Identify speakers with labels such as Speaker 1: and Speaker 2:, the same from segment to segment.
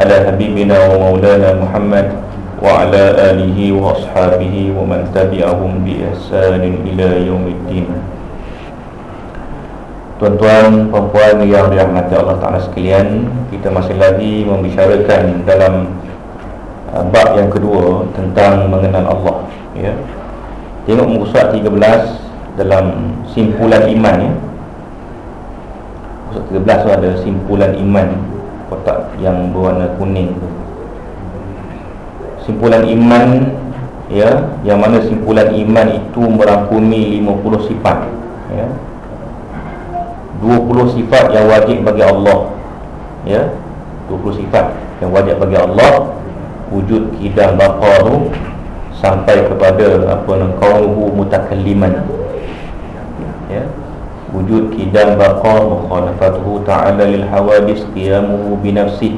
Speaker 1: على حبيبنا ومولانا محمد وعلى آله وأصحابه ومن تبعهم بإحسان إلى يوم الدين Tuan-tuan, perempuan yang dirahmati Allah Ta'ala sekalian Kita masih lagi membicarakan dalam uh, bab yang kedua Tentang mengenal Allah ya. Tengok muka surat 13 dalam simpulan iman ya. Muka surat 13 tu ada simpulan iman Kotak yang berwarna kuning tu. Simpulan iman ya, Yang mana simpulan iman itu merangkumi 50 sifat ya. 20 sifat yang wajib bagi Allah ya. 20 sifat yang wajib bagi Allah wujud kidam baqa tu sampai kepada apa naqawu mutakalliman ya wujud kidam baqa mukhalafatuhu ta'ala lil hawadis qiyamuhu bi nafsihi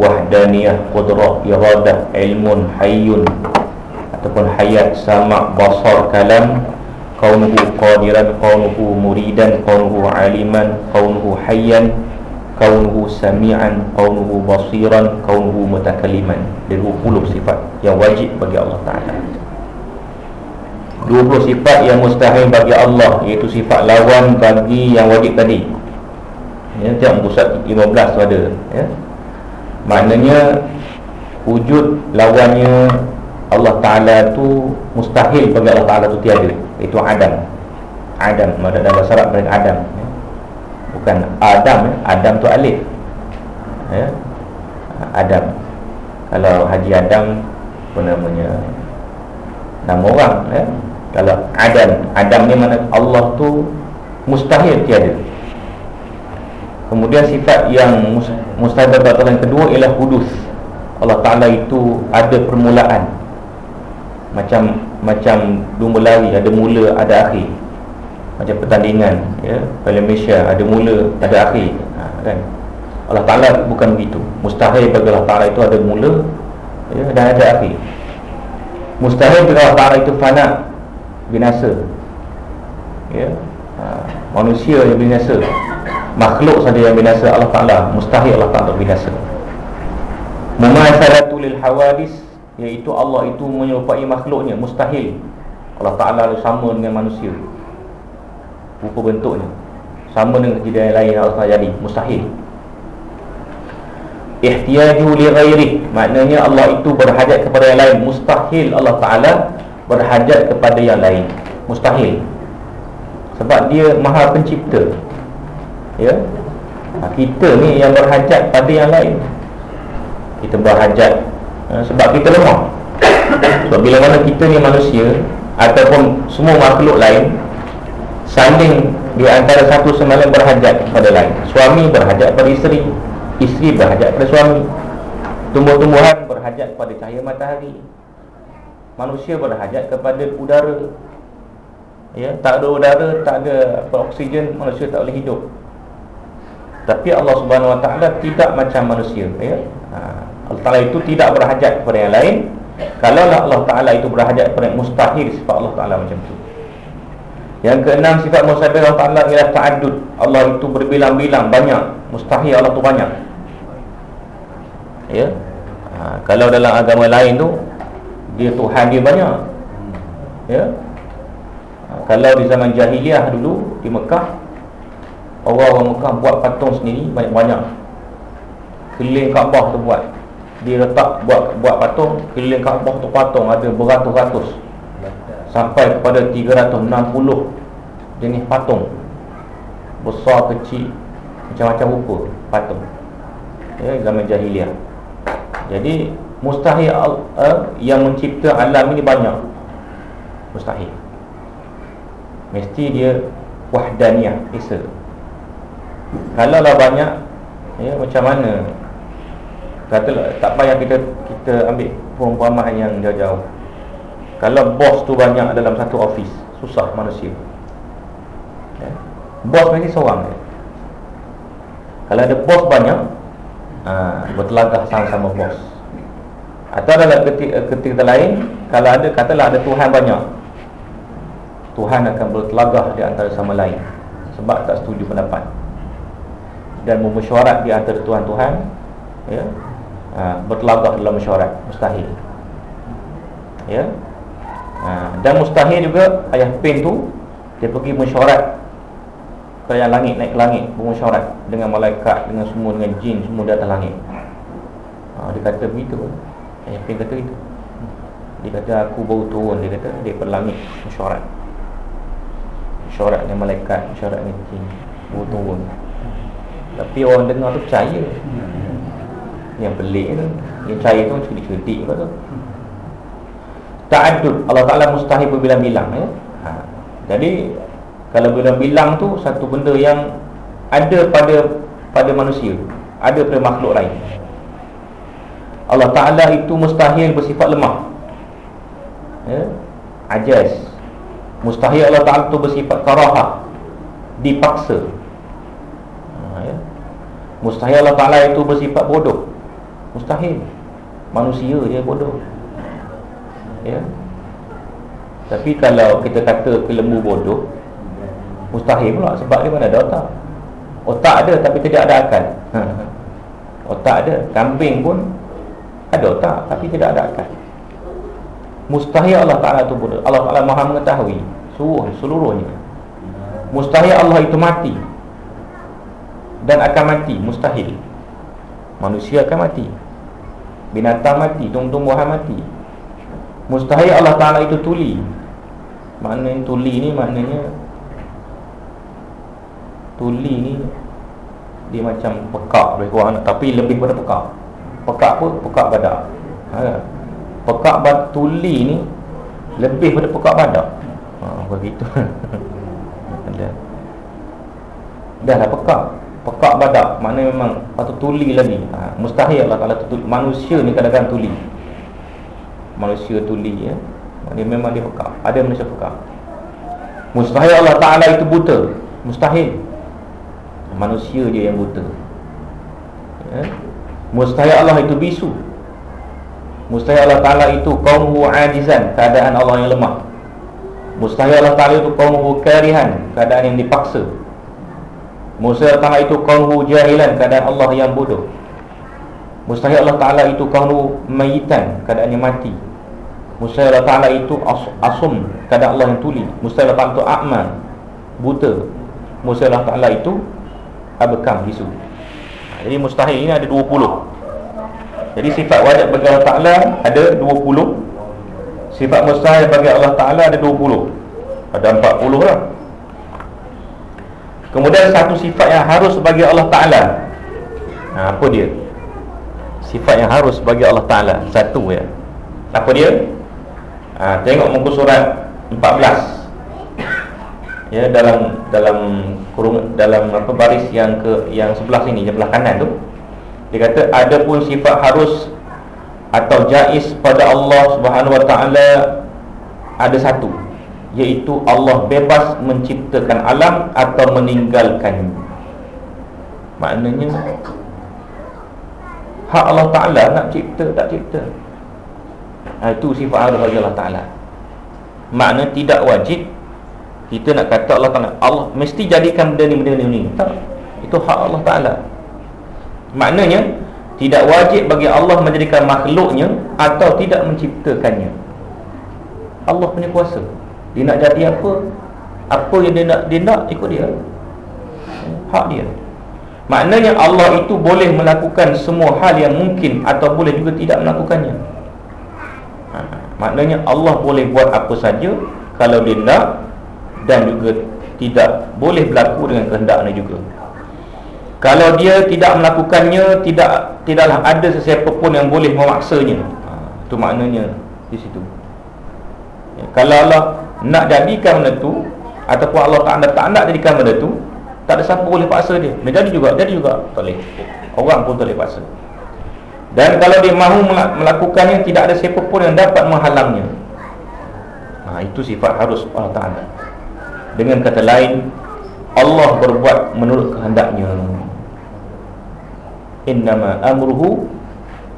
Speaker 1: wahdaniyah qudrah iradah ilmun hayyun ataupun hayat sama basar kalam kaunuhu qadiran kaunuhu muridan kaunuhu aliman kaunuhu hayyan kaunuhu sami'an kaunuhu basiran kaunuhu mutakalliman. Dari 20 sifat yang wajib bagi Allah Taala 20 sifat yang mustahil bagi Allah iaitu sifat lawan bagi yang wajib tadi ya tiap muka 15 tu ada ya maknanya wujud lawannya Allah Ta'ala tu mustahil bagi Allah Ta'ala tu tiada Itu Adam Adam, ada dalam bahasa Arab mereka Adam ya. Bukan Adam ya. Adam tu alif ya. Adam Kalau Haji Adam Apa namanya Nama orang ya. Kalau Adam. Adam ni mana Allah tu Mustahil tiada. Kemudian sifat yang mustahil bagi yang kedua ialah hudus Allah Ta'ala itu ada permulaan. Macam macam lumba lari ada mula ada akhir. Macam pertandingan ya Malaysia ada mula ada akhir. Ha, kan? Allah Taala bukan begitu. Mustahil bagi Allah Taala itu ada mula ya dan ada akhir. Mustahil bagi Allah Taala itu fana binasa. Ya. Ha, manusia yang binasa. Makhluk saja yang binasa Allah Taala mustahil Allah Taala binasa. Mumasalatu lil hawadis Iaitu Allah itu menyerupai makhluknya Mustahil. Allah Ta'ala sama dengan manusia. Rupa bentuknya. Sama dengan kejadian lain Allah jadi Mustahil. Ihtiyaju li ghairi Maknanya Allah itu berhajat kepada yang lain Mustahil Allah Ta'ala berhajat kepada yang lain. Mustahil. Sebab dia maha pencipta. Ya? Ha, Kita ni yang berhajat pada yang lain. Kita berhajat ha, Sebab kita lemah. Sebab bila mana kita ni manusia Ataupun semua makhluk lain Saling di antara satu sama lain berhajat pada lain. Suami berhajat pada isteri Isteri berhajat pada suami. Tumbuh-tumbuhan berhajat pada cahaya matahari Manusia berhajat kepada udara Ya, tak ada udara, tak ada oksigen, manusia tak boleh hidup. Tapi Allah Subhanahu Wa Taala tidak macam manusia, ya. Ha. Allah Ta'ala itu tidak berhajat kepada yang lain Kalau Allah Ta'ala itu berhajat kepada mustahil Sifat Allah Ta'ala macam itu Yang keenam sifat mustahil Allah Ta'ala ialah ta'adud Allah itu berbilang-bilang banyak Mustahil Allah itu banyak Ya ha, Kalau dalam agama lain tu Dia Tuhan dia banyak. Ya? Ha, Kalau di zaman jahiliah dulu Di Mekah Orang-orang Mekah buat patung sendiri Banyak-banyak. Keliling Kaabah tu buat. Dia letak buat buat patung keliling Kaabah tu patung ada beratus-ratus. Sampai kepada 360 jenis patung. Besar kecil macam-macam rupa patung. Ya zaman jahiliah. Jadi mustahil uh, yang mencipta alam ini banyak mustahil mesti dia wahdaniyah esa kalau lah banyak ya macam mana Katalah tak payah kita kita ambil perumpamaan yang jauh-jauh. Kalau bos tu banyak dalam satu office, susah manusia. Ya. Bos mesti seorang je. Kalau ada bos banyak, ha, bertelagah sama-sama bos. Atau dalam ketika, ketika lain, kalau ada katalah ada Tuhan banyak, Tuhan akan bertelagah di antara sama lain. Sebab tak setuju pendapat. Dan memesyuarat di antara Tuhan-Tuhan ya, ha, bertelagah dalam mesyuarat mustahil. Ya. Ha, dan mustahil juga ayah pin tu dia pergi mesyuarat ke yang langit naik ke langit bermesyuarat dengan malaikat dengan semua dengan jin semua di atas langit. Ha, dia kata begitu ayah pin kata itu. Dia kata aku baru turun dia kata. Dia pergi langit mesyuarat. Mesyuarat dengan malaikat mesyuarat dengan jin. Baru turun. Tapi orang dengar tu percaya. Yang pelik tu Yang percaya tu cerdik-cerdik tu. Ta'adud Allah Ta'ala mustahil berbilang-bilang ya? ha. Jadi Kalau bilang-bilang tu Satu benda yang Ada pada pada manusia Ada pada makhluk lain Allah Ta'ala itu mustahil bersifat lemah. Ya? Ajaz Mustahil Allah Ta'ala itu bersifat karahah Dipaksa. Mustahil Allah Ta'ala itu bersifat bodoh. Mustahil. Manusia je bodoh. Ya? Tapi kalau kita kata kelembu bodoh Mustahil pula sebab dia mana ada otak. Otak ada tapi tidak ada akal. Otak ada Kambing pun ada otak tapi tidak ada akal. Mustahil Allah Ta'ala itu bodoh. Allah Ta'ala maha mengetahui Seluruh, seluruhnya. Mustahil Allah itu mati. Dan akan mati mustahil. Manusia akan mati. Binatang mati tumbuh-tumbuhan mati. Mustahil Allah Taala itu tuli. Maknanya tuli ni maknanya tuli ni dia macam pekak lebih kurang tapi lebih pada pekak pekak pun pekak badak. Ha. pekak bad tuli ni lebih pada pekak badak. Ha, begitu. Dah dah pekak. Pekak badak. Mana memang patut tuli lagi ha, mustahil Allah Taala tutup manusia ni kadang-kadang tuli. Manusia tuli ya. Dia memang dia pekak. Ada manusia pekak. Mustahil Allah Taala itu buta. Mustahil. Manusia je yang buta. Ya? Mustahil Allah itu bisu. Mustahil Allah Taala itu qaumuhu ajizan keadaan Allah yang lemah. Mustahil Allah Taala itu qaumuhu karihan keadaan yang dipaksa. Musa Ta'ala itu kaumhu jahilan keadaan Allah yang bodoh. Mustahil Allah Ta'ala itu kaumhu mayitan keadaannya mati. Mustahil Allah Ta'ala itu as asum keadaan Allah yang tuli. Mustahil Allah Ta'ala itu a'man buta. Mustahil Allah Ta'ala itu abekam bisu Jadi mustahil ini ada 20 Jadi sifat wajib bagi Allah Ta'ala ada 20 Sifat mustahil bagi Allah Ta'ala ada 20 Ada 40 lah. Kemudian satu sifat yang harus bagi Allah Ta'ala. Ha, Apa dia? Sifat yang harus bagi Allah Ta'ala. Satu ya. Apa dia? Ha, tengok muka surat 14 Ya dalam dalam kurung dalam apa baris yang ke yang sebelah sini sebelah kanan tu. Dia kata ada pun sifat harus atau jais pada Allah Subhanahu Wa Taala ada satu Iaitu Allah bebas menciptakan alam Atau meninggalkan. Maknanya Hak Allah Ta'ala nak cipta Tak cipta. Ha, Itu sifat bagi Allah Ta'ala. Makna tidak wajib Kita nak kata Allah Ta'ala Allah mesti jadikan benda ni benda ni Tak. Itu hak Allah Ta'ala. Maknanya Tidak wajib bagi Allah menjadikan makhluknya Atau tidak menciptakannya. Allah punya kuasa. Dia nak jadi apa? Apa yang dia nak, dia nak ikut dia. Hak dia. Maknanya Allah itu boleh melakukan semua hal yang mungkin Atau boleh juga tidak melakukannya. Ha, Maknanya Allah boleh buat apa saja. Kalau dia nak Dan juga tidak boleh berlaku dengan kehendaknya juga. Kalau dia tidak melakukannya Tidak Tidaklah ada sesiapa pun yang boleh memaksanya. Ha, Itu maknanya di situ. Ya, Kalau Allah nak jadikan benda tu ataupun Allah tak nak tak nak jadikan benda tu tak ada siapa boleh paksa dia. Dia jadi juga jadi juga tak boleh. Orang pun tak boleh paksa. Dan kalau dia mahu melakukannya Tidak ada siapa pun yang dapat menghalangnya. Ha, Itu sifat harus Allah Ta'ala Dengan kata lain Allah berbuat menurut kehendaknya. Innama amruhu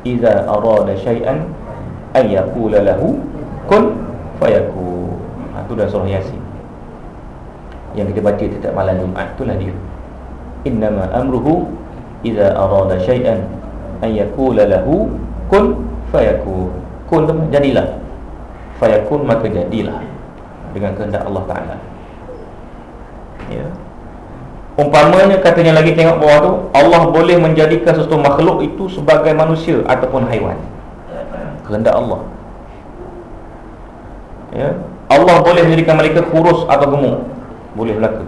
Speaker 1: Iza arada syai'an Ayyakula lahu Kun fayakun. Ha, Itu dah surah Yasin. Yang kita baca setiap malam Jumat Itulah dia. Innama amruhu Iza arada syai'an Ayyakula lahu Kun fayakun. Kun jadilah. Fayakun maka jadilah. Dengan kehendak Allah Ta'ala Ya. Umpamanya katanya lagi tengok bawah tu Allah boleh menjadikan sesuatu makhluk itu sebagai manusia ataupun haiwan. Kehendak Allah. Ya? Allah boleh menjadikan mereka kurus atau gemuk. Boleh berlaku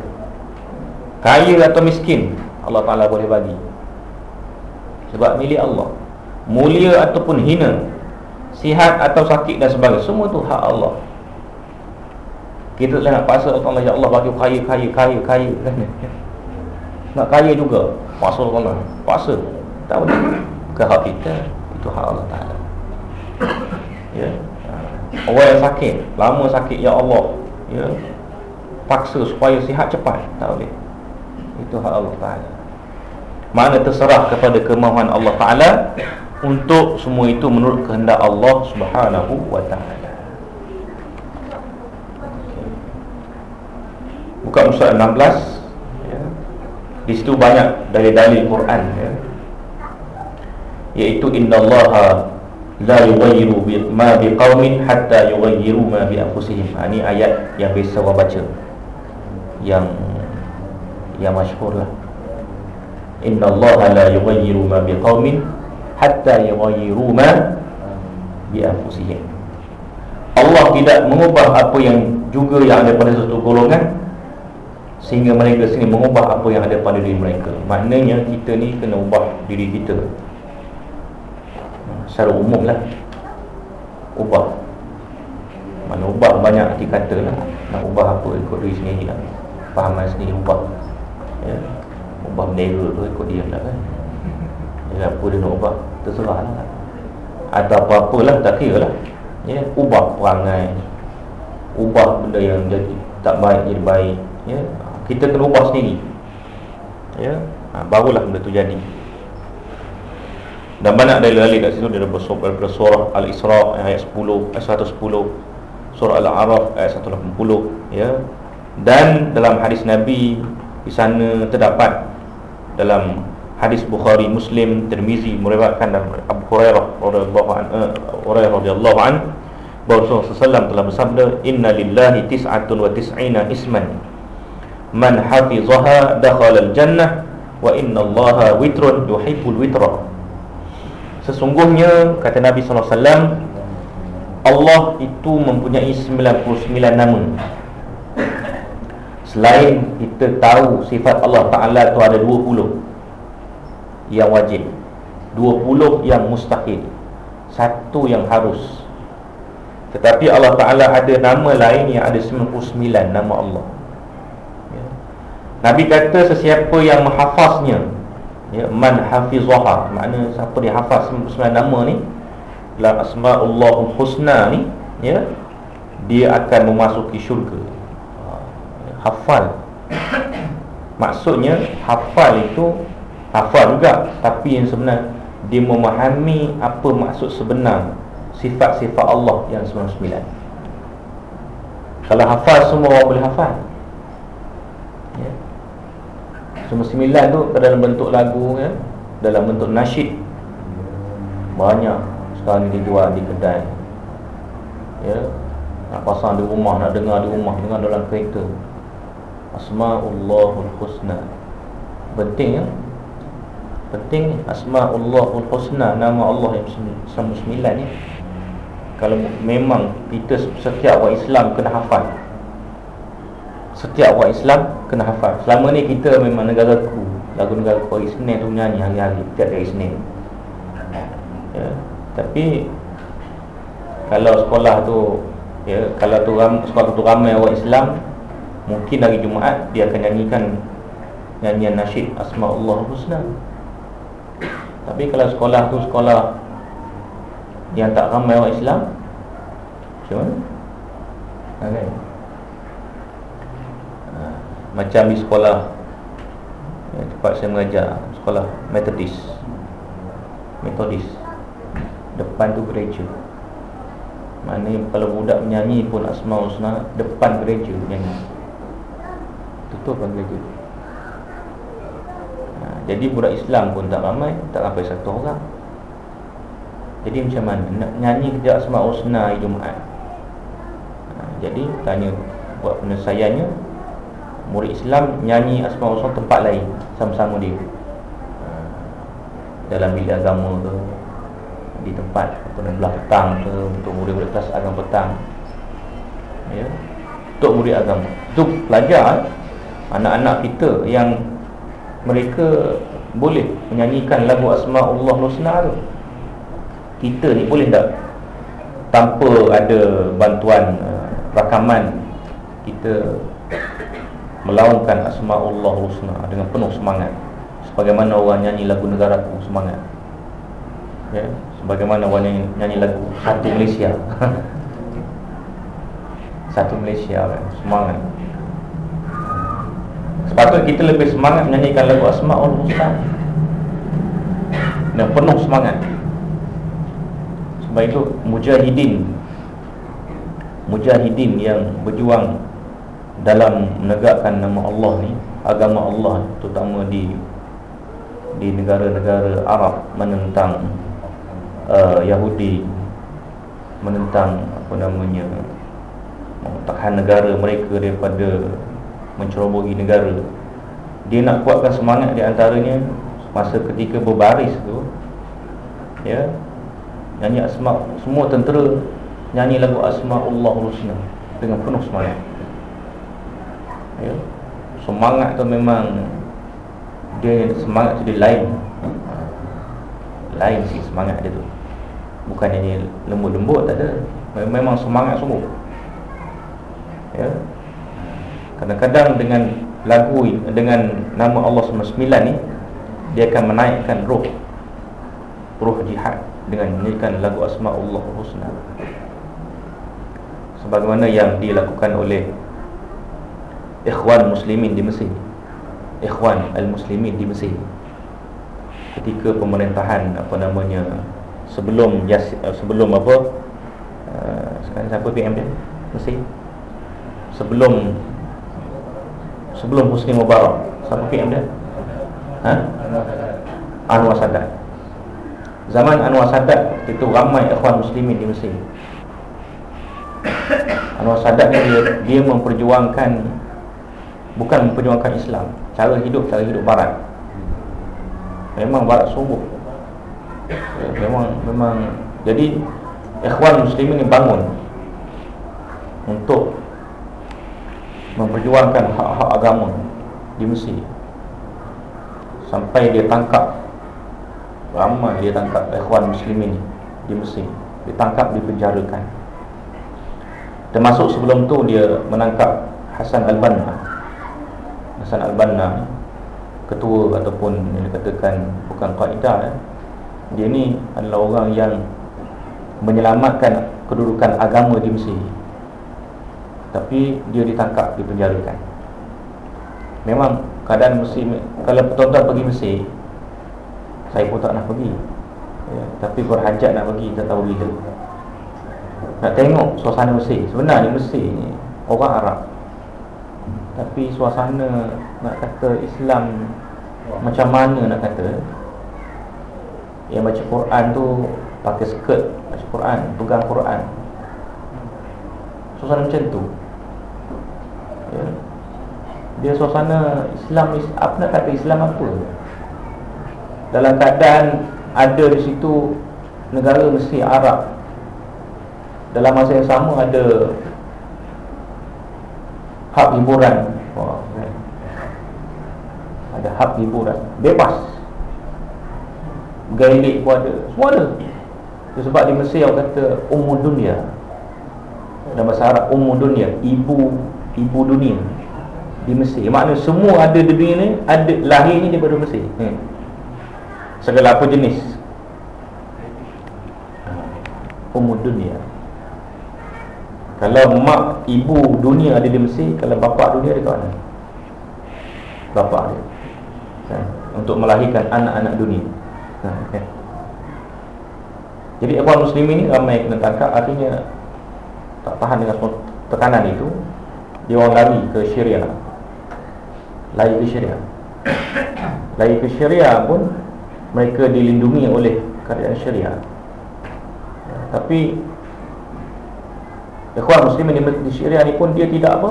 Speaker 1: Kaya atau miskin Allah Ta'ala boleh bagi. Sebab milik Allah. Mulia ataupun hina Sihat atau sakit dan sebagainya Semua tu hak Allah Kita nak paksa Allah Ya Allah bagi kaya, kaya, kaya, kaya. Nak kaya juga Paksa Allah Paksa. Tak boleh. Bukan hak kita. Itu hak Allah Ta'ala. Ya. Orang yang sakit. Lama sakit Ya Allah. Ya. Paksa supaya sihat cepat. Tak boleh. Itu hak Allah Ta'ala. Mana terserah kepada kemahuan Allah Ta'ala Untuk semua itu menurut kehendak Allah Subhanahu Wa Ta'ala Buka Musa 16 di situ banyak dari dalil Quran ya. Iaitu innallaha la yughayyiru ma biqaumin hatta yughayyiru ma bi anfusihim. Ha, ini ayat yang biasa orang baca. Yang yang masyhur lah. Innallaha la yughayyiru ma biqaumin hatta yughayyiru ma bi anfusihim. Allah tidak mengubah apa yang juga yang ada pada satu golongan Sehingga mereka sini mengubah apa yang ada pada diri mereka. Maknanya kita ni kena ubah diri kita. Secara umum lah. Ubah. Mana ubah banyak arti kata lah. Nak ubah apa ikut diri sendiri lah. Fahaman sendiri ubah. Ya. Ubah bendera tu ikut dia lah kan. Ya, Apa dia nak ubah? Terserah lah. Atau apa-apa lah tak kira lah. Ya. Ubah perangai. Ubah benda yang jadi tak baik jadi baik. Ya kita kena ubah sendiri. Ya? Ha, barulah benda tu jadi. Dan banyak dalil-dalil kat situ. Daripada surah, daripada surah Al-Isra ayat 10 ayat 110 surah Al-A'raf ayat 180 ya? Dan dalam hadis Nabi di sana terdapat dalam hadis Bukhari Muslim Tirmizi meriwayatkan dan Abu Hurairah radhiyallahu anhu uh, Hurairah radhiyallahu anhu bahawa Rasulullah SAW telah bersabda inna lillahi tis'atun wa tis'ina isman man hafizaha dakhala al-jannah wa inna allaha witrun yuhibbul witra. Sesungguhnya kata Nabi wasallam Allah itu mempunyai 99 nama. Selain kita tahu sifat Allah taala itu ada 20 yang wajib 20 yang mustahil satu yang harus. Tetapi Allah taala ada nama lain yang ada 99 nama Allah Nabi kata sesiapa yang menghafaznya ya, Man hafizaha Makna siapa dia hafaz sembilan nama ni Dalam asma'ullahul husna ni ya, Dia akan memasuki syurga. Hafal. Maksudnya hafal itu Hafal juga Tapi yang sebenar Dia memahami apa maksud sebenar Sifat-sifat Allah yang sembilan Kalau hafal semua orang boleh hafal Semua sembilan tu dalam bentuk lagu ya, Dalam bentuk nasyid. Banyak sekarang ni dijual di kedai. Ya? Nak pasang di rumah, nak dengar di rumah Dengar dalam kereta. Asma'ullahul husna. Penting ya? Penting Asma'ullahul husna Nama Allah yang sembilan ni. Kalau memang kita setiap orang Islam kena hafal Setiap orang Islam kena hafal Selama ni kita memang negara ku Lagu negara ku hari Senin tu nyanyi hari-hari Tiap hari Senin ya. Tapi Kalau sekolah tu ya, Kalau tu ram, sekolah tu ramai orang Islam Mungkin hari Jumaat Dia akan nyanyikan Nyanyian nasyid Asma'ullah Husna Tapi kalau sekolah tu sekolah Yang tak ramai orang Islam Macam mana? Okay. Ha, macam di sekolah. Yang Tempat saya mengajar Sekolah Methodist Methodist Depan tu gereja. Mana kalau budak menyanyi pun Asma Husna Depan gereja menyanyi. Tutup kan gereja. Jadi budak Islam pun tak ramai Tak sampai satu orang. Jadi macam mana? Nak nyanyi kejap Asma Husna Jumaat. Ha, Jadi tanya Buat penyelesaiannya Murid Islam nyanyi Asma Husna tempat lain Sama-sama dia. Ha, Dalam bilik agama ke Di tempat Apa belah petang ke Untuk murid-murid kelas agama petang. Ya Untuk murid agama. Itu pelajar eh? Anak-anak kita yang mereka boleh menyanyikan lagu Asma'ullah Husna tu. Kita ni boleh tak? Tanpa ada bantuan uh, rakaman kita melaungkan Asma'ullah Husna dengan penuh semangat. Sebagaimana orang nyanyi lagu negara negaraku semangat. Ya sebagaimana orang nyanyi, nyanyi lagu satu Malaysia. Satu Malaysia kan semangat. Sepatutnya kita lebih semangat menyanyikan lagu Asma'ul Husna. Dan penuh semangat. Sebab itu Mujahidin Mujahidin yang berjuang Dalam menegakkan nama Allah ni Agama Allah Terutama di Di negara-negara Arab Menentang uh, Yahudi Menentang Apa namanya Tahan negara mereka daripada mencerobohi negara. Dia nak kuatkan semangat di antaranya masa ketika berbaris tu ya nyanyi asma semua tentera nyanyi lagu asmaullah husna dengan penuh semangat ya. Semangat tu memang dia semangat tu dia lain. Lain sih semangat dia tu. Bukan nyanyi lembut-lembut tak ada. Memang semangat sungguh. Ya. Kadang-kadang dengan lagu dengan nama Allah SWT ni dia akan menaikkan roh roh jihad dengan menyanyikan lagu asma Allah Husna. Sebagaimana yang dilakukan oleh ikhwan muslimin di Mesir. Ikhwan al-muslimin di Mesir. Ketika pemerintahan apa namanya sebelum sebelum apa uh, sekarang siapa PM dia? Mesir. Sebelum sebelum Husni Mubarak siapa PM dia? Ha? Anwar Sadat Zaman Anwar Sadat itu ramai ikhwan muslimin di Mesir Anwar Sadat dia, dia memperjuangkan Bukan memperjuangkan Islam. Cara hidup, cara hidup barat. Memang barat sungguh. Memang, memang. Jadi Ikhwan muslimin ni bangun Untuk memperjuangkan hak-hak agama di Mesir. Sampai dia tangkap ramai dia tangkap ikhwan muslimin di Mesir. Ditangkap dipenjarakan termasuk sebelum tu dia menangkap Hasan Al-Banna Hasan Al-Banna ketua ataupun yang dikatakan bukan kaedah eh. dia ni adalah orang yang menyelamatkan kedudukan agama di Mesir. Tapi dia ditangkap, dipenjarakan Memang keadaan Mesir Kalau tuan-tuan pergi Mesir Saya pun tak nak pergi. Ya, Tapi berhajat nak pergi, tak tahu bila. Nak tengok suasana Mesir. Sebenarnya Mesir ni Orang Arab Tapi suasana Nak kata Islam Macam mana nak kata? Yang baca Quran tu Pakai skirt Baca Quran, pegang Quran. Suasana macam tu. Ya. Dia suasana Islam Apa nak kata Islam apa? Dalam keadaan Ada di situ Negara Mesir Arab. Dalam masa yang sama ada Hak hiburan. Wah, kan? Ada hak hiburan. Bebas. Gailik pun ada. Semua ada. Itu sebab di Mesir orang kata Umur dunia. Dalam bahasa Arab Umur dunia. Ibu ibu dunia. Di Mesir. Maknanya semua ada di dunia ni ada lahirnya daripada Mesir. Hmm. segala apa jenis. Umur dunia kalau mak ibu dunia ada di Mesir kalau bapa dunia ada kat mana? Bapa dia. Kan? untuk melahirkan anak-anak dunia. Ha, kan? jadi ikhwan muslimin ni ramai kena tangkap. Artinya tak tahan dengan semua tekanan itu dia orang lari ke syariah lari ke syariah lari ke syariah pun mereka dilindungi oleh kerajaan syariah ya, tapi ikhwan muslimin di syariah ni pun dia tidak apa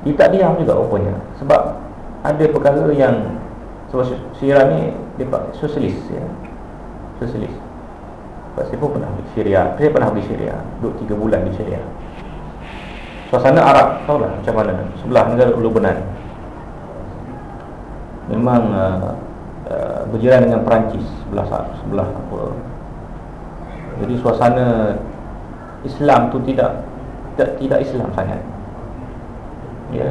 Speaker 1: dia tak diam juga rupanya. Sebab ada perkara yang sebab syariah ni dia sosialis ya. sosialis. Sebab saya pun pernah beli syariah. Saya pernah beli syariah. Duduk 3 bulan di syariah. Suasana Arab tahu lah macam mana. Sebelah negara Ulu Benan memang uh, uh, berjiran dengan Perancis. Sebelah sebelah apa. Jadi suasana Islam tu tidak tidak, tidak Islam sangat ya.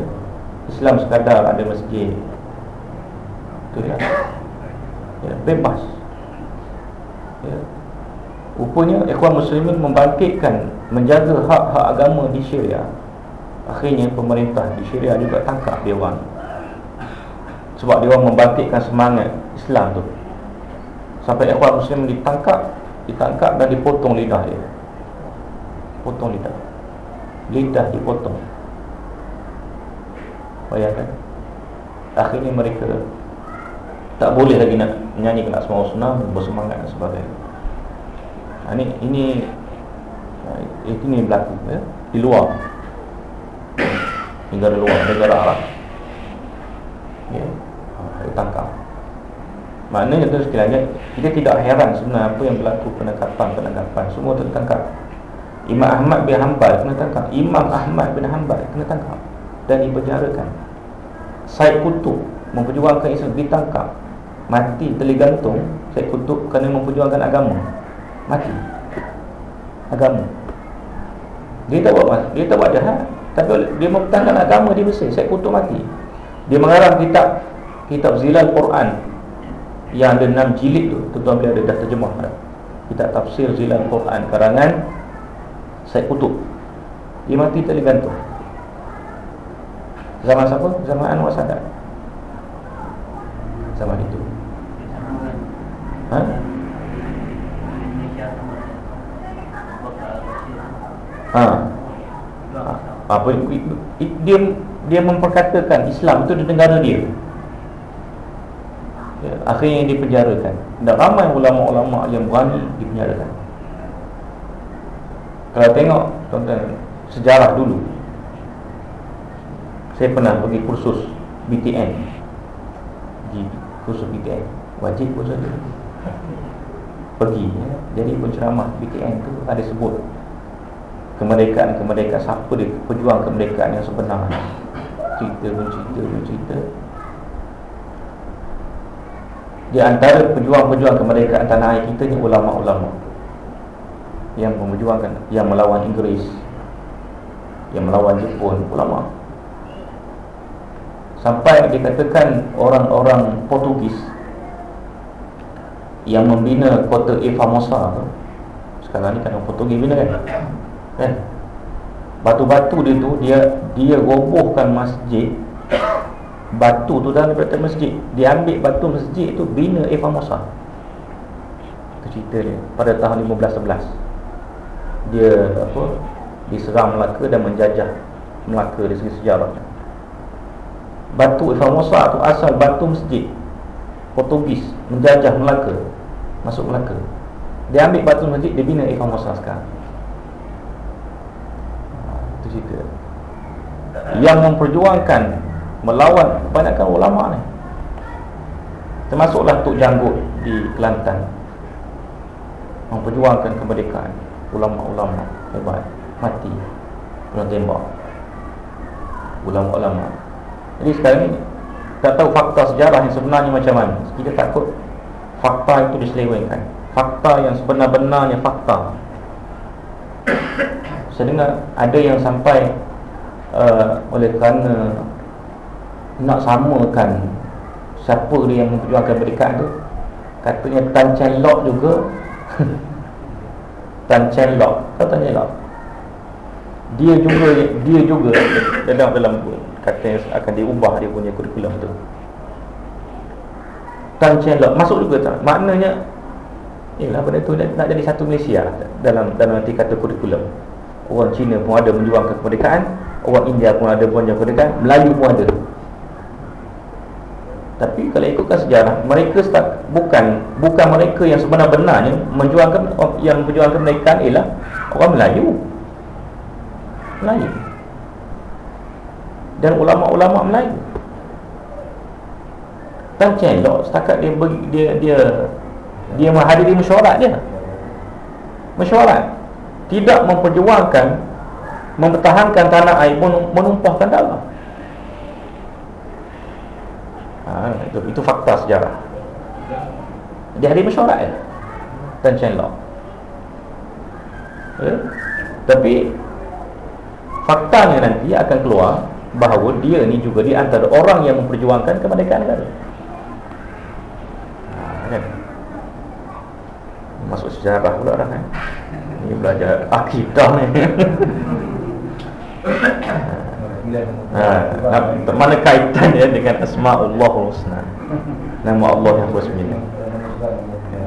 Speaker 1: Islam sekadar ada masjid. Tu ya, ya bebas. Ya. Rupanya ikhwan muslimin membangkitkan menjaga hak-hak agama di Syria akhirnya pemerintah di Syria juga tangkap dia orang. Sebab dia orang membangkitkan semangat Islam tu. Sampai ikhwan muslim ditangkap ditangkap dan dipotong lidah dia. Potong lidah lidah dipotong. Bayangkan. Akhirnya mereka tak boleh lagi nak menyanyi kena semua sunnah bersemangat dan sebagainya. Ha, ini ini ha, ini berlaku ya, di luar. Negara luar negara Arab. Ya. Ditangkap Maknanya tu sekiranya Kita tidak heran sebenarnya apa yang berlaku Penangkapan-penangkapan. Semua tertangkap Imam Ahmad bin Hanbal kena tangkap. Imam Ahmad bin Hanbal kena tangkap Dan dipenjarakan. Said Kutub memperjuangkan Islam ditangkap. Mati terligantung Said Kutub kerana memperjuangkan agama. Mati. Agama. Dia tak buat Dia tak buat jahat. Tapi dia mempertahankan agama di Mesir Said Kutub mati. Dia mengarang kitab kitab Zilal Quran yang ada enam jilid tu. Tuan-tuan ada dah terjemah kitab tafsir Zilal Quran karangan Syed Qutub dia mati tergantung zaman siapa? zaman Anwar Sadat. Zaman itu. Ha? Ha. Apa dia dia memperkatakan Islam itu di negara dia. Ya, Akhirnya dipenjarakan Dan ramai ulama-ulama yang berani dipenjarakan Kalau tengok tuan-tuan Sejarah dulu. Saya pernah pergi kursus BTN Di kursus BTN Wajib pun saja Pergi. Ya. Jadi penceramah BTN tu ada sebut Kemerdekaan-kemerdekaan Siapa dia pejuang kemerdekaan yang sebenar. Cerita, cerita, cerita. Di antara pejuang-pejuang kemerdekaan tanah air kita ni ulama-ulama yang memperjuangkan yang melawan Inggeris yang melawan Jepun ulama sampai dikatakan orang-orang Portugis yang membina kota E Famosa tu sekarang ni kan Portugis bina kan? Kan? Batu-batu dia tu dia dia robohkan masjid. Batu tu dalam daripada masjid. Dia ambil batu masjid tu bina Eva Musa itu cerita dia pada tahun 1511 dia apa diserang Melaka dan menjajah Melaka dari segi sejarahnya. Batu Musa tu asal batu masjid Portugis menjajah Melaka masuk Melaka. Dia ambil batu masjid dia bina Musa sekarang. Itu cerita. Yang memperjuangkan melawan kebanyakan ulama ni. Termasuklah Tok Janggut di Kelantan. Memperjuangkan kemerdekaan ulama-ulama hebat mati kena tembak. Ulama-ulama. Jadi sekarang ni tak tahu fakta sejarah yang sebenarnya macam mana. Kita takut fakta itu diselewengkan. Fakta yang sebenar-benarnya fakta. Saya dengar ada yang sampai uh, oleh kerana nak samakan siapa dia yang memperjuangkan kemerdekaan tu Katanya Tan Chen Lok juga Tan Chen Lok Kau Tan Chen Lok Dia juga Dia juga Dalam dalam Katanya akan diubah dia punya kurikulum tu. Tan Chen Lok Masuk juga tak? Maknanya Yalah benda tu nak, jadi satu Malaysia Dalam dalam nanti kata kurikulum. Orang Cina pun ada menjuangkan kemerdekaan Orang India pun ada menjuangkan kemerdekaan Melayu pun ada tapi kalau ikutkan sejarah mereka start, bukan bukan mereka yang sebenar-benarnya menjuangkan yang menjuangkan kemerdekaan ialah orang Melayu. Melayu. Dan ulama-ulama Melayu. Tan Cendok setakat dia dia dia dia menghadiri mesyuarat dia. Mesyuarat tidak memperjuangkan mempertahankan tanah air menumpahkan darah. Ha, itu, itu fakta sejarah. Di hari mesyuarat ya Tan Chen Law ya? Tapi Faktanya nanti akan keluar Bahawa dia ni juga di antara orang yang memperjuangkan kemerdekaan negara. Ha, kan? Masuk sejarah pula orang kan Ini belajar akidah ni ha, Mana kaitannya dengan Asma'ullah Husna. Nama Allah yang bersembilan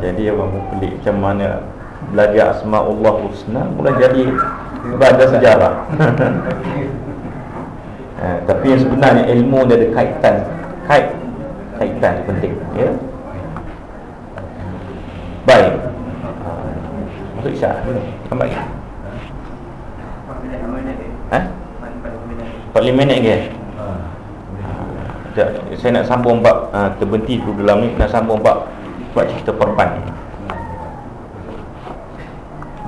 Speaker 1: Jadi orang pelik macam mana Belajar Asma'ullah Husna Mula jadi Belajar sejarah. Ha, Tapi yang sebenarnya ilmu dia ada kaitan. Kait Kaitan penting ya? Baik. Ha, Masuk isyak. Sampai Ha? 45 minit ke? Ha. Saya nak sambung bab ha, Terberhenti dulu dalam ni. Nak sambung bab Buat cerita korban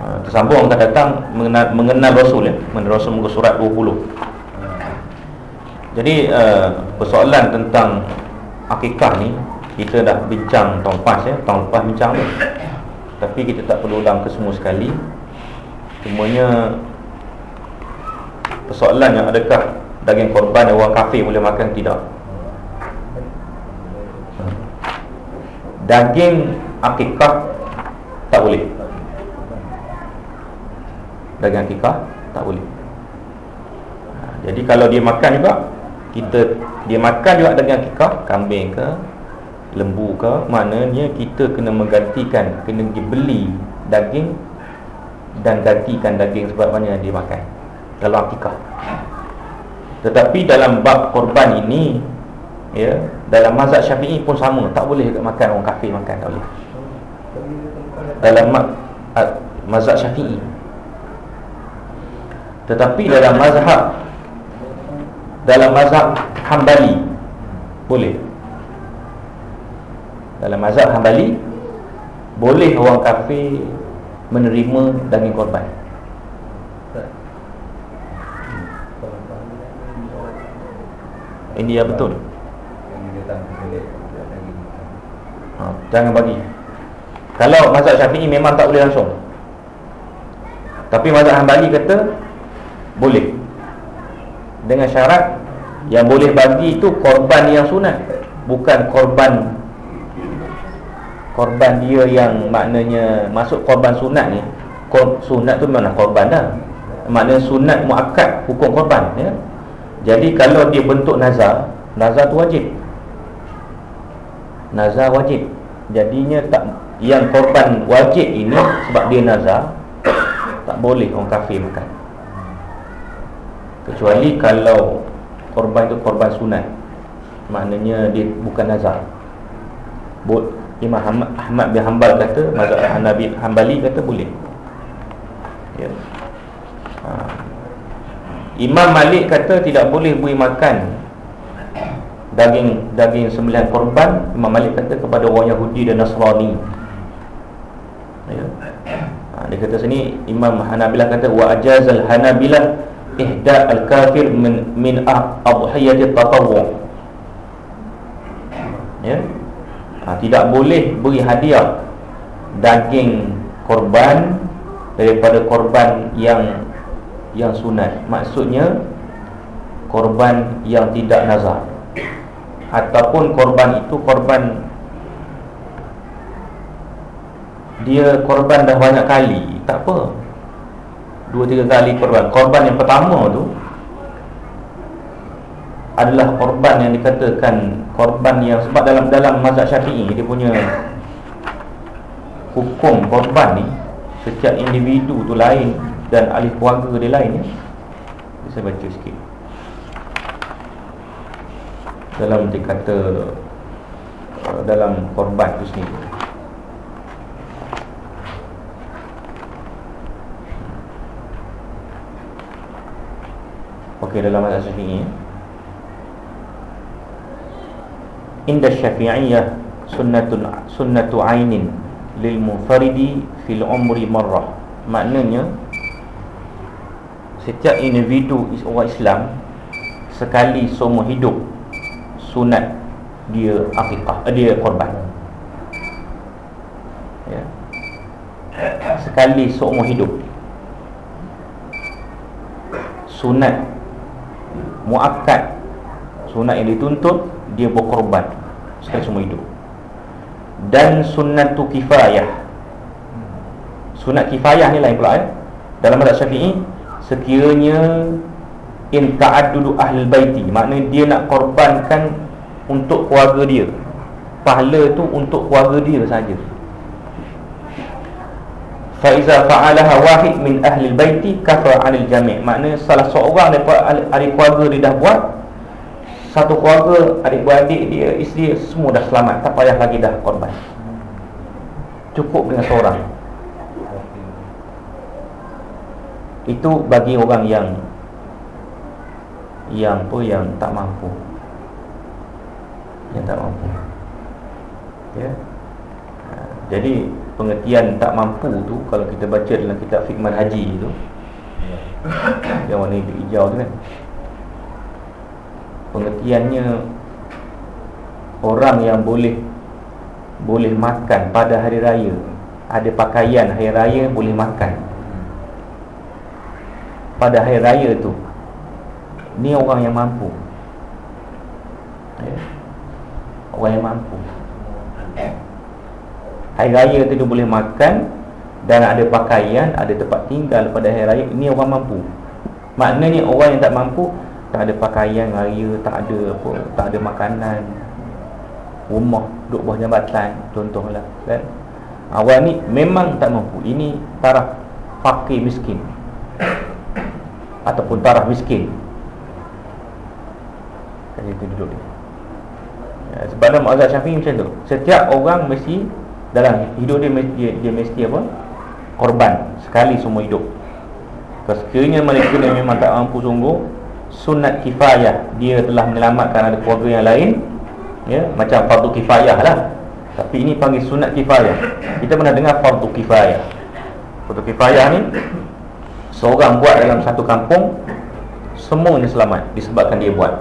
Speaker 1: ha, Tersambung akan datang Mengenal, mengenal Rasul ya. Mengenal Rasul muka surat 20 Jadi uh, Persoalan tentang Akikah ni Kita dah bincang tahun lepas ya? Tahun lepas bincang ni Tapi kita tak perlu ulang ke semua sekali. Semuanya Persoalannya adakah daging korban orang kafir boleh makan tidak? Daging akikah tak boleh. Daging akikah tak boleh. Jadi kalau dia makan juga kita dia makan juga daging akikah kambing ke lembu ke maknanya kita kena menggantikan kena dibeli daging dan gantikan daging sebab mana dia makan dalam akikah. Tetapi dalam bab korban ini ya dalam mazhab syafi'i pun sama. Tak boleh makan orang kafir makan tak boleh. Dalam mazhab syafi'i. Tetapi dalam mazhab dalam mazhab hambali boleh. Dalam mazhab hambali boleh orang kafir menerima daging korban Ini ya betul ha, Jangan bagi. Kalau mazhab syafi'i memang tak boleh langsung. Tapi mazhab hambali kata Boleh. Dengan syarat Yang boleh bagi itu korban yang sunat Bukan korban. Korban dia yang maknanya Masuk korban sunat ni. Sunat tu memang korban dah. Maknanya sunat muakkad hukum korban ya? Jadi kalau dia bentuk nazar Nazar tu wajib. Nazar wajib. Jadinya tak Yang korban wajib ini Sebab dia nazar Tak boleh orang kafir makan. Kecuali kalau Korban itu korban sunat. Maknanya dia bukan nazar. Imam Ahmad, Ahmad bin Hanbal kata Mazhab Hanabi Hanbali kata boleh. Ya. ha. Imam Malik kata tidak boleh beri makan daging daging sembilan korban. Imam Malik kata kepada orang Yahudi dan Nasrani. Ya. ha, dia kata sini Imam Hanabilah kata wa ajazal Hanabilah ihda al kafir min min adhiyati tatawwu ya. Ha, tidak boleh beri hadiah daging korban daripada korban yang yang sunat. Maksudnya Korban yang tidak nazar. Ataupun korban itu korban dia korban dah banyak kali. Tak apa. Dua tiga kali korban. Korban yang pertama tu adalah korban yang dikatakan korban yang sebab dalam dalam mazhab Syafi'i dia punya hukum korban ni setiap individu tu lain dan ahli keluarga dia lain ya. Saya baca sikit. Dalam dia kata uh, dalam korban tu sendiri. Okey dalam mazhab Syafi'i. Ya. Inda Syafi'iyah sunnatun sunnatu ainin lil mufaridi fil umri marrah. Maknanya setiap individu orang Islam sekali semua hidup sunat dia akikah eh, dia korban. Ya. Sekali semua hidup. Sunat muakkad sunat yang dituntut dia berkorban. Sekali semua hidup. Dan sunat tu kifayah. Sunat kifayah ni lain pula eh. Dalam mazhab syafi'i sekiranya in ta'addudu ahli baiti maknanya dia nak korbankan untuk keluarga dia. Pahala tu untuk keluarga dia saja. Fa iza fa'alaha wahid min ahli baiti kafa 'anil jami' maknanya salah seorang daripada ahli keluarga dia dah buat satu keluarga adik-beradik dia isteri semua dah selamat. Tak payah lagi dah korban. Cukup dengan seorang itu bagi orang yang yang apa yang tak mampu. Yang tak mampu. Ya. Ha, jadi pengertian tak mampu tu kalau kita baca dalam kitab fikman haji tu yang warna hijau tu kan pengertiannya orang yang boleh boleh makan pada hari raya ada pakaian hari raya boleh makan pada hari raya tu. Ni orang yang mampu. Ya? orang yang mampu. Hari raya tu dia boleh makan dan ada pakaian ada tempat tinggal pada hari raya. Ni orang mampu. Maknanya orang yang tak mampu tak ada pakaian raya tak ada apa tak ada makanan. Rumah duduk bawah jambatan contohlah kan? Awal ni memang tak mampu. Ini taraf fakir miskin ataupun taraf miskin. Kan itu duduk dia. Ya, sebab mazhab syafi'i macam tu. Setiap orang mesti dalam hidup dia dia, dia mesti apa? Korban. Sekali semua hidup. Sekiranya mereka yang memang tak mampu sungguh sunat kifayah. Dia telah menyelamatkan ada keluarga yang lain ya macam fardu kifayah lah. Tapi ini panggil sunat kifayah. Kita pernah dengar fardu kifayah. Fardu kifayah ni seorang buat dalam satu kampung semuanya selamat disebabkan dia buat.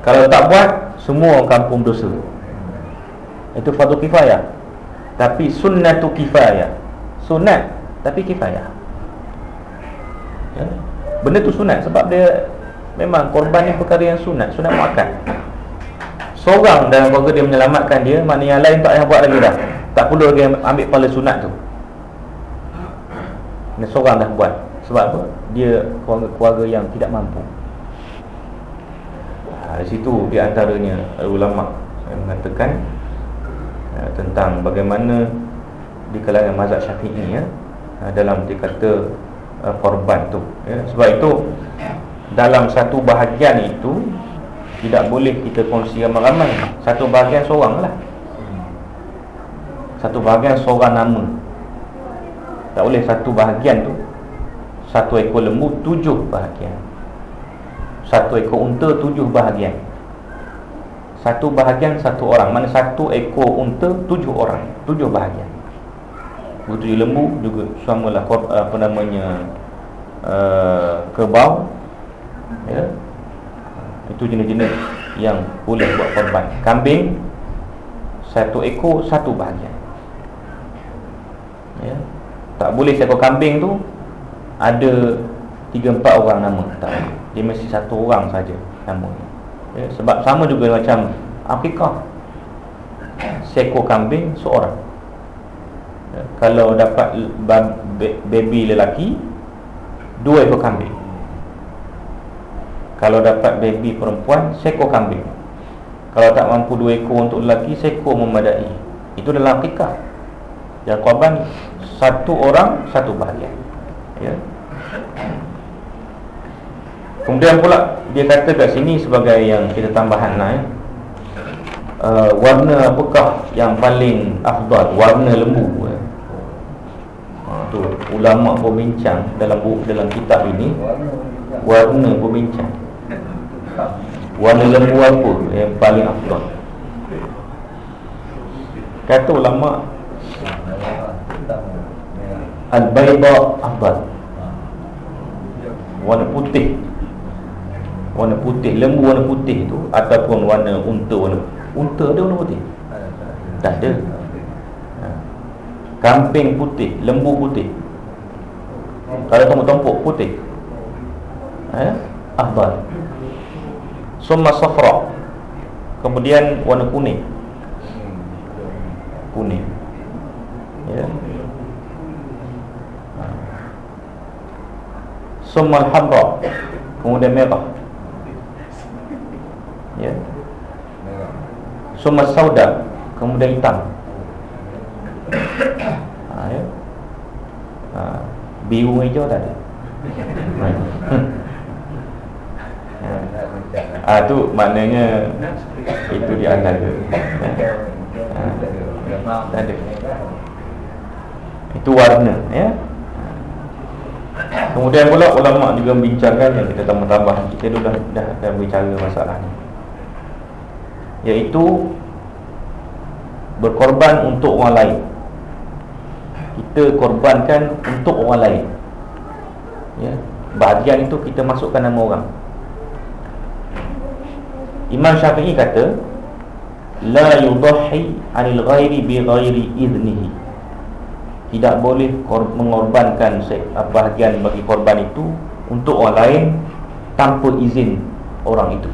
Speaker 1: Kalau tak buat semua kampung dosa. Itu fardu kifayah. Tapi sunnatu kifayah. Sunat tapi kifayah. Ya? Benda tu sunat sebab dia Memang korban ni perkara yang sunat Sunat muakkad. Seorang dalam keluarga dia menyelamatkan dia Maknanya yang lain tak payah buat lagi dah. Tak perlu lagi ambil pala sunat tu Ini seorang dah buat. Sebab apa? Dia keluarga-keluarga yang tidak mampu. Ha, Di situ di antaranya ulama yang mengatakan ha, Tentang bagaimana Di kalangan mazhab syafi'i ya, ha, Dalam dikata uh, korban tu ya. Sebab itu Dalam satu bahagian itu Tidak boleh kita kongsi ramai-ramai. Satu bahagian seorang lah. Satu bahagian seorang nama Tak boleh satu bahagian tu. Satu ekor lembu tujuh bahagian. Satu ekor unta tujuh bahagian. Satu bahagian satu orang. Mana satu ekor unta tujuh orang. Tujuh bahagian. Puteri lembu juga samalah apa namanya uh, kerbau. Ya. Itu jenis-jenis yang boleh buat korban. Kambing satu ekor satu bahagian. Ya tak boleh seekor kambing tu ada tiga empat orang nama tak dia mesti satu orang saja nama ya sebab sama juga macam akikah seekor kambing seorang. Ya, Kalau dapat baby lelaki Dua ekor kambing. Kalau dapat baby perempuan Seekor kambing. Kalau tak mampu dua ekor untuk lelaki Seekor memadai. Itu dalam akikah Yang korban Satu orang Satu bahagian. Ya. Kemudian pula dia kata kat sini sebagai yang kita tambahan lah ya. Uh, warna apakah yang paling afdal warna lembu ya. ha, tu ulama berbincang dalam buku dalam kitab ini. Warna berbincang. Warna lembu apa yang paling afdal? Kata ulama al-bayda afdal. Warna putih. Warna putih lembu warna putih tu ataupun warna unta warna unta ada warna putih? Tak ada. Ha. kambing putih lembu putih. Kalau tompok-tompok putih. Eh ahbar summa safra. Kemudian warna kuning. Kuning. Ya. ha. Summa hamra kemudian merah ya. Summa sauda Kemudian hitam ha, ya. ha, Biru hijau tak ada Ah ha, tu maknanya itu di antara. Ha. Tak ada. Itu warna ya. Kemudian pula ulama juga membincangkan yang kita tambah-tambah kita dah dah dah bicara masalah ni Iaitu Berkorban untuk orang lain. Kita korbankan untuk orang lain. Ya. Bahagian itu kita masukkan nama orang. Imam Syafi'i kata La yudahi anil ghairi bi ghairi idnihi Tidak boleh mengorbankan bahagian bagi korban itu Untuk orang lain Tanpa izin orang itu.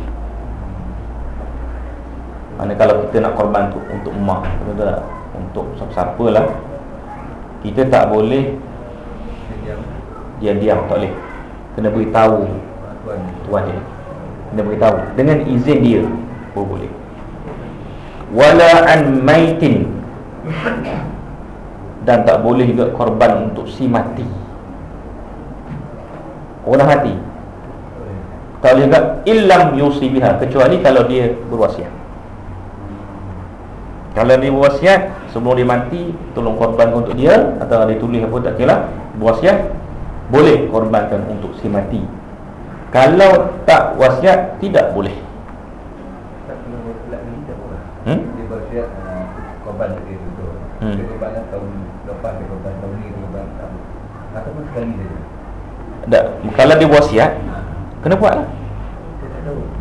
Speaker 1: Mana kalau kita nak korban tu untuk mak Untuk siapa-siapa lah Kita tak boleh Dia diam tak boleh. Kena beritahu Tuan dia. Kena beritahu. Dengan izin dia boleh. Wala an maitin Dan tak boleh juga korban untuk si mati. Orang hati Tak boleh juga. Illam yusibiha Kecuali kalau dia berwasiat. Kalau dia berwasiat sebelum dia mati tolong korbankan untuk dia. Atau dia tulis apa tak kira berwasiat boleh korbankan untuk si mati. Kalau tak wasiat tidak boleh. Hmm? Dia berwasiat uh, korban dia tu. Hmm. Dia korban tahun lepas dia korban tahun ni korban ataupun sekali saja. Tak, kalau dia wasiat kena buatlah.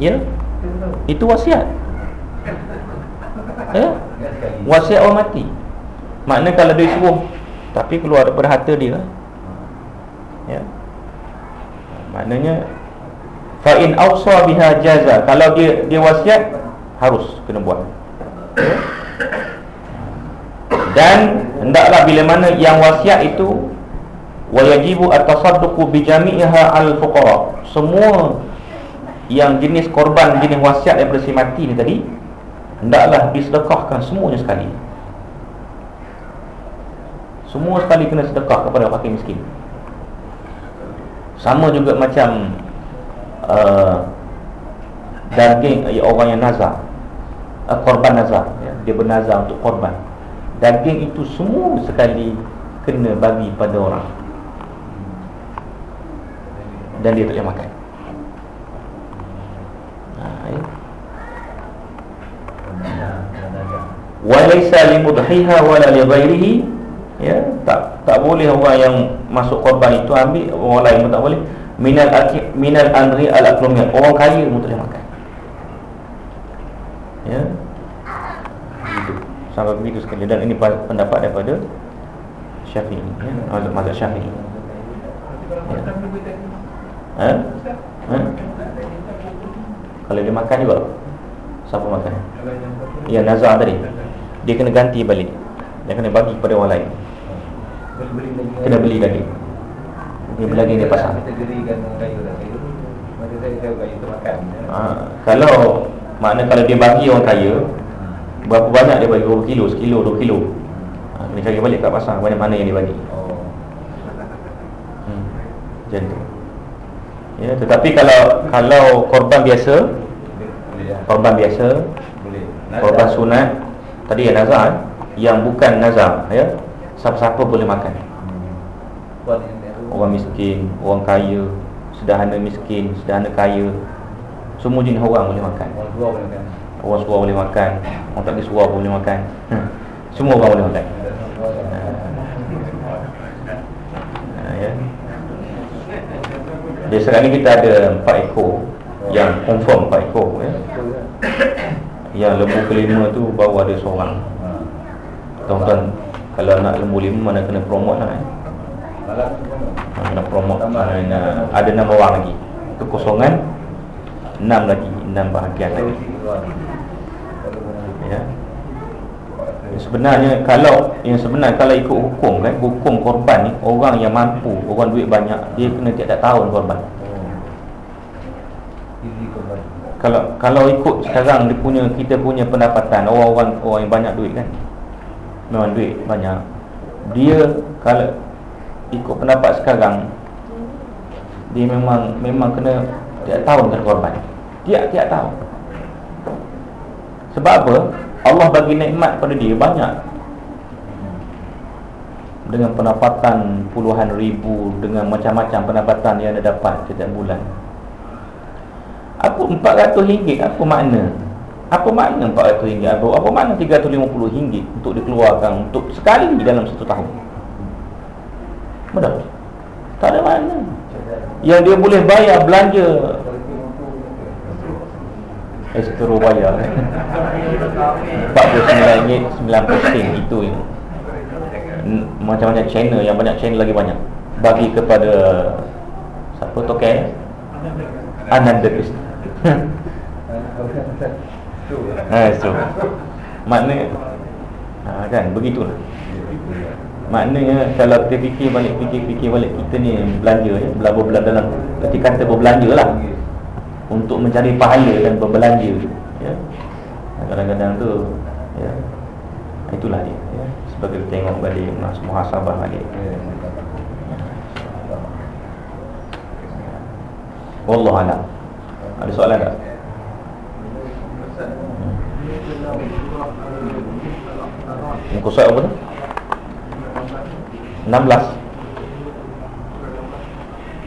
Speaker 1: Ya. Itu wasiat. Ya? Wasiat orang mati Maknanya kalau dia suruh Tapi keluar daripada harta dia Ya Maknanya Fa'in awsa biha jaza Kalau dia dia wasiat Harus kena buat Dan Hendaklah bila mana yang wasiat itu Wajibu at-tasadduqu bijami'iha al-fuqara. Semua Yang jenis korban Jenis wasiat daripada si mati ni tadi Hendaklah disedekahkan semuanya sekali. Semua sekali kena sedekah kepada fakir miskin. Sama juga macam uh, Daging uh, orang yang nazar. Uh, Korban nazar ya. Dia bernazar untuk korban. Daging itu semua sekali Kena bagi pada orang Dan dia tak boleh makan. Walaysa limudhiha wala li ghairihi. Ya tak tak boleh orang yang masuk korban itu ambil orang lain pun tak boleh. Minal akib minal andri al aklumiyah orang kaya pun tak boleh makan. Ya. Sampai begitu sekali. Dan ini pendapat daripada Syafi'i ya. Mazhab Syafi'i. Ya. Ha? Ha? Kalau dia makan juga? Siapa makan? Ya nazar tadi. Dia kena ganti balik. Dia kena bagi kepada orang lain. Kena beli daging Dia beli daging dia pasang. Ha, Kalau Makna kalau dia bagi orang kaya Berapa banyak dia bagi? Berapa kilo? Sekilo, dua kilo. Ha, Kena cari balik kat pasar Banyak mana yang dia bagi. Hmm. Macam tu Ya, tetapi kalau kalau korban biasa korban biasa korban sunat tadi ya nazar eh? yang bukan nazar ya siapa-siapa boleh makan. Orang miskin orang kaya sederhana miskin sederhana kaya semua jenis orang boleh makan. Orang suar boleh makan. Orang tak ada suar boleh makan. Semua orang boleh makan Jadi sekarang ni kita ada empat ekor. Yang confirm empat ekor ya. Yang lembu kelima tu baru ada seorang. Tuan-tuan Kalau nak lembu lima mana kena promote lah eh. Kena promote. Ada enam orang lagi. Kekosongan Enam lagi Enam bahagian lagi. Ya sebenarnya kalau yang sebenar kalau ikut hukum kan hukum korban ni orang yang mampu orang duit banyak dia kena tiap-tiap tahun korban. Kalau kalau ikut sekarang dia punya kita punya pendapatan orang-orang orang yang banyak duit kan? Memang duit banyak. Dia kalau ikut pendapat sekarang dia memang memang kena tiap tahun kena korban. Tiap-tiap tahun. Sebab apa Allah bagi nikmat pada dia banyak. Dengan pendapatan puluhan ribu dengan macam-macam pendapatan yang dia dapat setiap bulan. Apa 400 ringgit? Apa makna? Apa makna 400 ringgit? Apa, apa makna 350 ringgit untuk dikeluarkan untuk sekali dalam satu tahun? Betul tak ada makna. Yang dia boleh bayar belanja Estro bayar 49 ringgit 90 sen itu ini. Macam-macam channel yang banyak channel lagi banyak. Bagi kepada Siapa token Ananda Krishna. Ha so Maknanya ha, Kan begitulah. Maknanya kalau kita fikir balik Fikir-fikir balik kita ni belanja ya, Belanja dalam Ketika kata berbelanja lah untuk mencari pahala dan berbelanja ya. Kadang-kadang tu ya itulah dia ya. Sebagai tengok balik mas muhasabah balik. Ya. wallah alam. Ada soalan tak? Muka surat apa tu? 16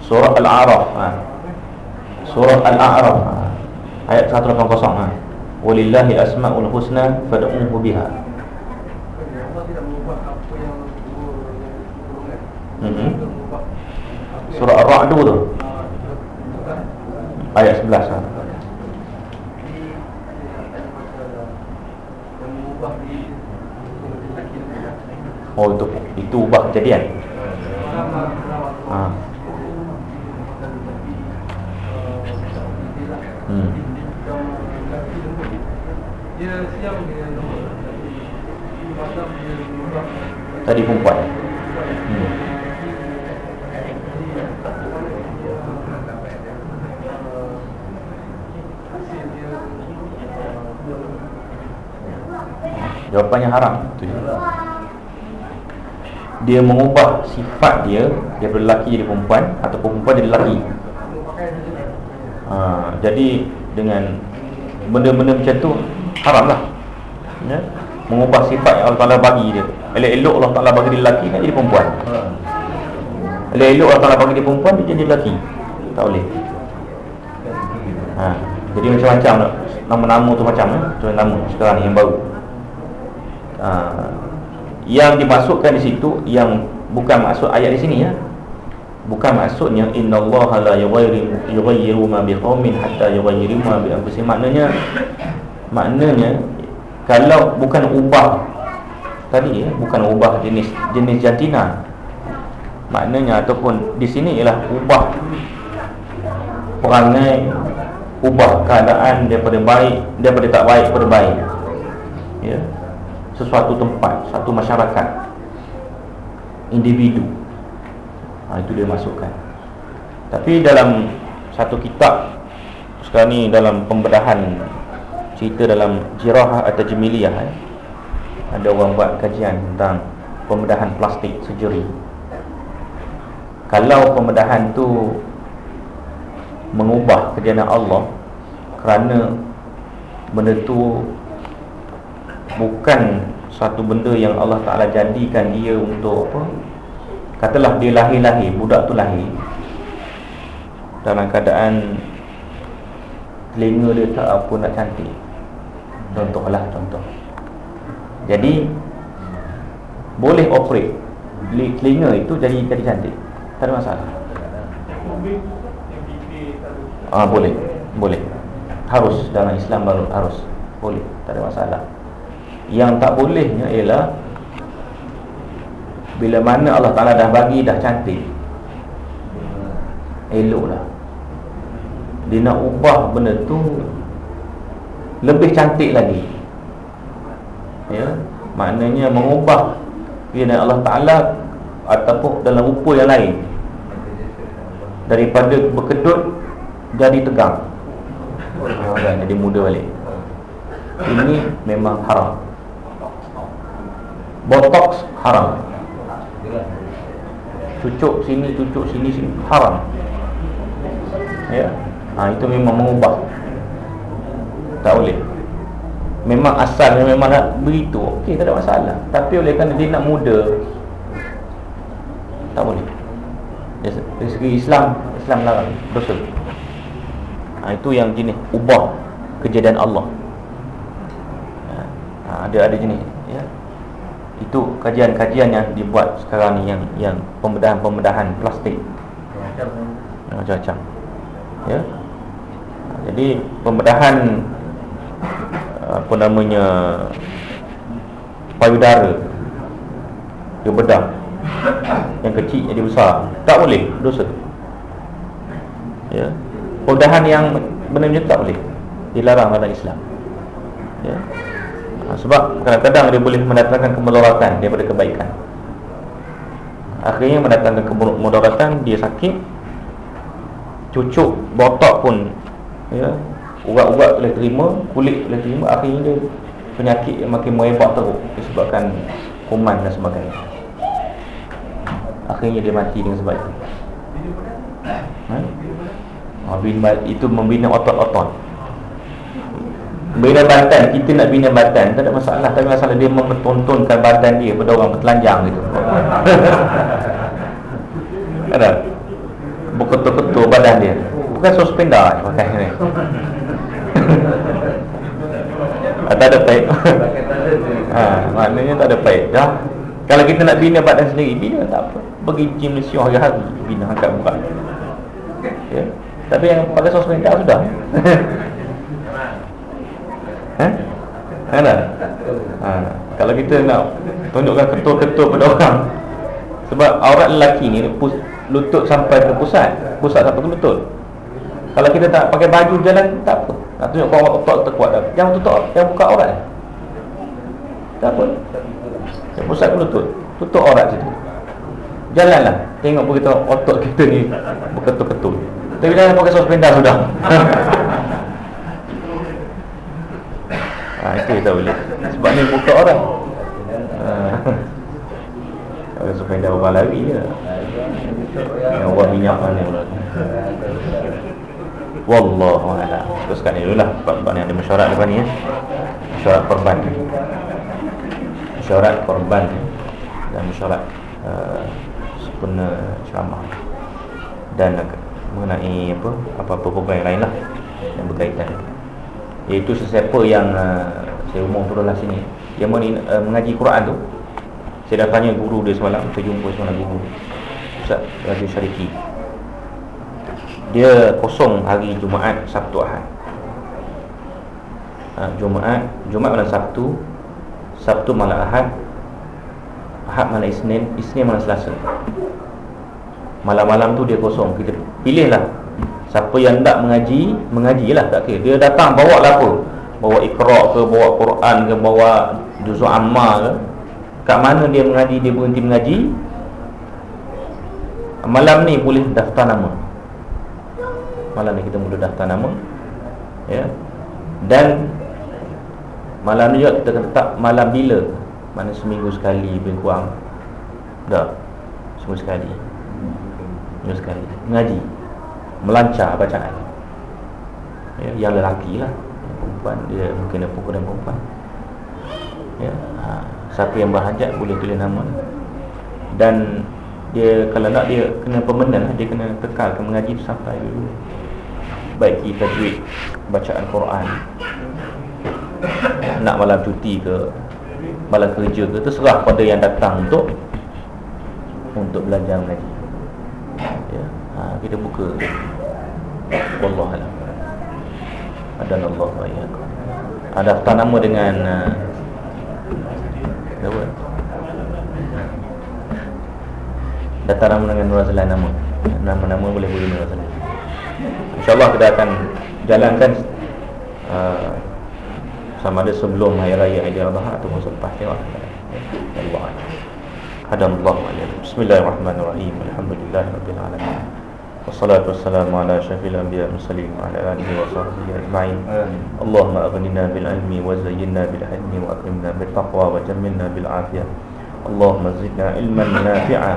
Speaker 1: Surah Al-A'raf. Ha. Surah Al-A'raf Ayat 180 ha. Walillahi asma'ul husna Fada'uhu biha hmm. Surah Ar-Ra'du tu Ayat 11 ha. Oh itu itu ubah kejadian. Ha. Hmm. Tadi perempuan hmm. Jawapannya haram Dia mengubah sifat dia Daripada lelaki jadi perempuan Atau perempuan jadi lelaki ha, Jadi dengan benda-benda macam tu haram lah ya? Mengubah sifat yang Allah Ta'ala bagi dia. Elok-elok Allah Ta'ala bagi dia lelaki nak jadi perempuan. Elok-elok Allah Ta'ala bagi dia perempuan dia jadi lelaki. Tak boleh. Ha, Jadi macam-macam lah. Nama-nama tu macam eh? Contoh nama sekarang ni yang baru. Ha, Yang dimasukkan di situ Yang bukan maksud ayat di sini ya Bukan maksudnya innallaha la yughayyiru ma biqaumin hatta yughayyiru ma bi anfusihim. Maknanya maknanya kalau bukan ubah tadi ya, bukan ubah jenis jenis jantina. Maknanya ataupun di sini ialah ubah perangai ubah keadaan daripada baik daripada tak baik kepada baik. Ya. Sesuatu tempat, satu masyarakat individu ha, Itu dia masukkan. Tapi dalam satu kitab Sekarang ni dalam pembedahan Cerita dalam Jirah atau Jemiliyah eh, Ada orang buat kajian tentang Pembedahan plastik sejuri Kalau pembedahan tu Mengubah kejadian Allah Kerana Benda tu Bukan Satu benda yang Allah Ta'ala jadikan dia untuk apa Katalah dia lahir-lahir Budak tu lahir Dalam keadaan Telinga dia tak apa nak cantik. Contohlah contoh. Jadi Boleh operate. Telinga itu jadi jadi cantik. Tak ada masalah. Ah boleh Boleh. Harus dalam Islam baru harus. Boleh Tak ada masalah. Yang tak bolehnya ialah Bila mana Allah Ta'ala dah bagi dah cantik. Eloklah. Dia nak ubah benda tu Lebih cantik lagi. Ya? Maknanya mengubah Kerana Allah Ta'ala Ataupun dalam rupa yang lain. Daripada berkedut Jadi tegang. Jadi muda balik. Ini memang haram. Botox haram Cucuk sini, cucuk sini, sini. Haram. Ya. Ha, Itu memang mengubah. Tak boleh. Memang asal memang nak begitu Okey, tak ada masalah. Tapi oleh kerana dia nak muda Tak boleh. Dari segi Islam Islam larang. Dosa ha, Itu yang jenis Ubah Kejadian Allah. Ha, Ada ada jenis. Itu kajian-kajian yang dibuat sekarang ni Yang yang pembedahan-pembedahan plastik. Macam-macam. Ya. Jadi pembedahan apa namanya payudara dia bedah. Yang kecil jadi besar. Tak boleh dosa. Ya. Pedahan yang benar-benar tak boleh. Dilarang dalam Islam. Ya ha, sebab kadang-kadang dia boleh mendatangkan kemudaratan daripada kebaikan. Akhirnya mendatangkan kemudaratan dia sakit cucuk botok pun ya urat-urat boleh terima, kulit boleh terima Akhirnya dia penyakit yang makin merebak teruk Disebabkan kuman dan sebagainya. Akhirnya dia mati dengan sebab itu ha? Itu membina otot-otot Bina badan, kita nak bina badan Tak ada masalah, tapi masalah dia mempertontonkan badan dia Pada orang bertelanjang gitu. Ada? Berketul-ketul badan dia. Bukan suspenda pakai ni. Tak ada baik ha, Maknanya tak ada baik dah. Kalau kita nak bina badan sendiri Bina tak apa. Pergi gym Malaysia hari-hari Bina angkat muka. Ya? Tapi yang pakai sos mental sudah Ha? Mana? Ha. Kalau kita nak tunjukkan ketul-ketul pada orang Sebab aurat lelaki ni Lutut sampai ke pusat Pusat sampai ke lutut Kalau kita tak pakai baju jalan Tak apa nak tunjuk kau otak kita kuat dah. Yang tutup yang buka aurat. Tak apa. Pusat pun tutup. Tutup aurat situ. Jalanlah. Tengok begitu otot kita ni berketul-ketul. Tapi jangan pakai sos pendar sudah. ha, itu kita boleh. Sebab ni buka orang. Kalau sos pendar berapa lari je. Yang orang minyak mana. Wallahu a'lam. Teruskan ni dululah bab yang ada mesyuarat depan ni ya. Mesyuarat korban. Mesyuarat korban dan mesyuarat uh, sempurna ceramah dan mengenai apa apa-apa program yang lain lah yang berkaitan iaitu sesiapa yang uh, saya umum turunlah sini. Yang uh, mengaji Quran tu. Saya dah tanya guru dia semalam saya jumpa semalam guru Ustaz Raja Syariki. Dia kosong hari Jumaat Sabtu Ahad. Ha, Jumaat Jumaat malam Sabtu Sabtu malam Ahad Ahad malam Isnin Isnin malam Selasa. Malam-malam tu dia kosong Kita pilihlah Siapa yang tak mengaji Mengajilah tak kira. Dia datang bawa lah apa? Bawa ikhraq ke Bawa Quran ke Bawa Juzul Amma ke? Kat mana dia mengaji Dia berhenti mengaji? Malam ni boleh daftar nama. Malam ni kita mula daftar nama Ya. Dan Malam ni juga kita akan tetap malam bila? Mana seminggu sekali lebih kurang. Tak. Seminggu sekali. Seminggu sekali. Mengaji Melancar bacaan ya, Yang lelaki lah. Perempuan dia mungkin ada pukul dan perempuan. Ya, ha, Siapa yang berhajat boleh tulis nama Dan dia kalau nak dia kena pemenang dia kena tekalkan mengaji sampai dulu. Baiki tajwid bacaan Quran. Nak malam cuti ke malam kerja ke terserah pada yang datang untuk untuk belajar mengaji ha, kita buka. Wallahu alam. Adan Allah wa iyyakum. Ada daftar nama dengan uh, apa daftar nama dengan Nur Azlan nama. Nama-nama boleh boleh Nur Azlan. InsyaAllah kita akan jalankan uh, sama ada sebelum Hari Raya Aidiladha atau selepas ya Allah Hadallahu alaihi Bismillahirrahmanirrahim. Alhamdulillahirabbil alamin والصلاة والسلام على شفي الأنبياء المسلمين وعلى آله وصحبه أجمعين. اللهم أغننا بالعلم وزينا بالعلم وأكرمنا بالتقوى وجملنا بالعافية. اللهم زدنا علما نافعا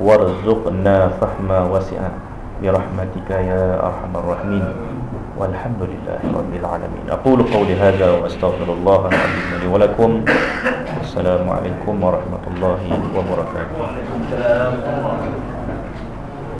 Speaker 1: وارزقنا فهما واسعا. برحمتك يا أرحم الراحمين. والحمد لله رب العالمين. أقول قولي هذا وأستغفر الله العظيم لي ولكم. السلام عليكم ورحمة الله وبركاته.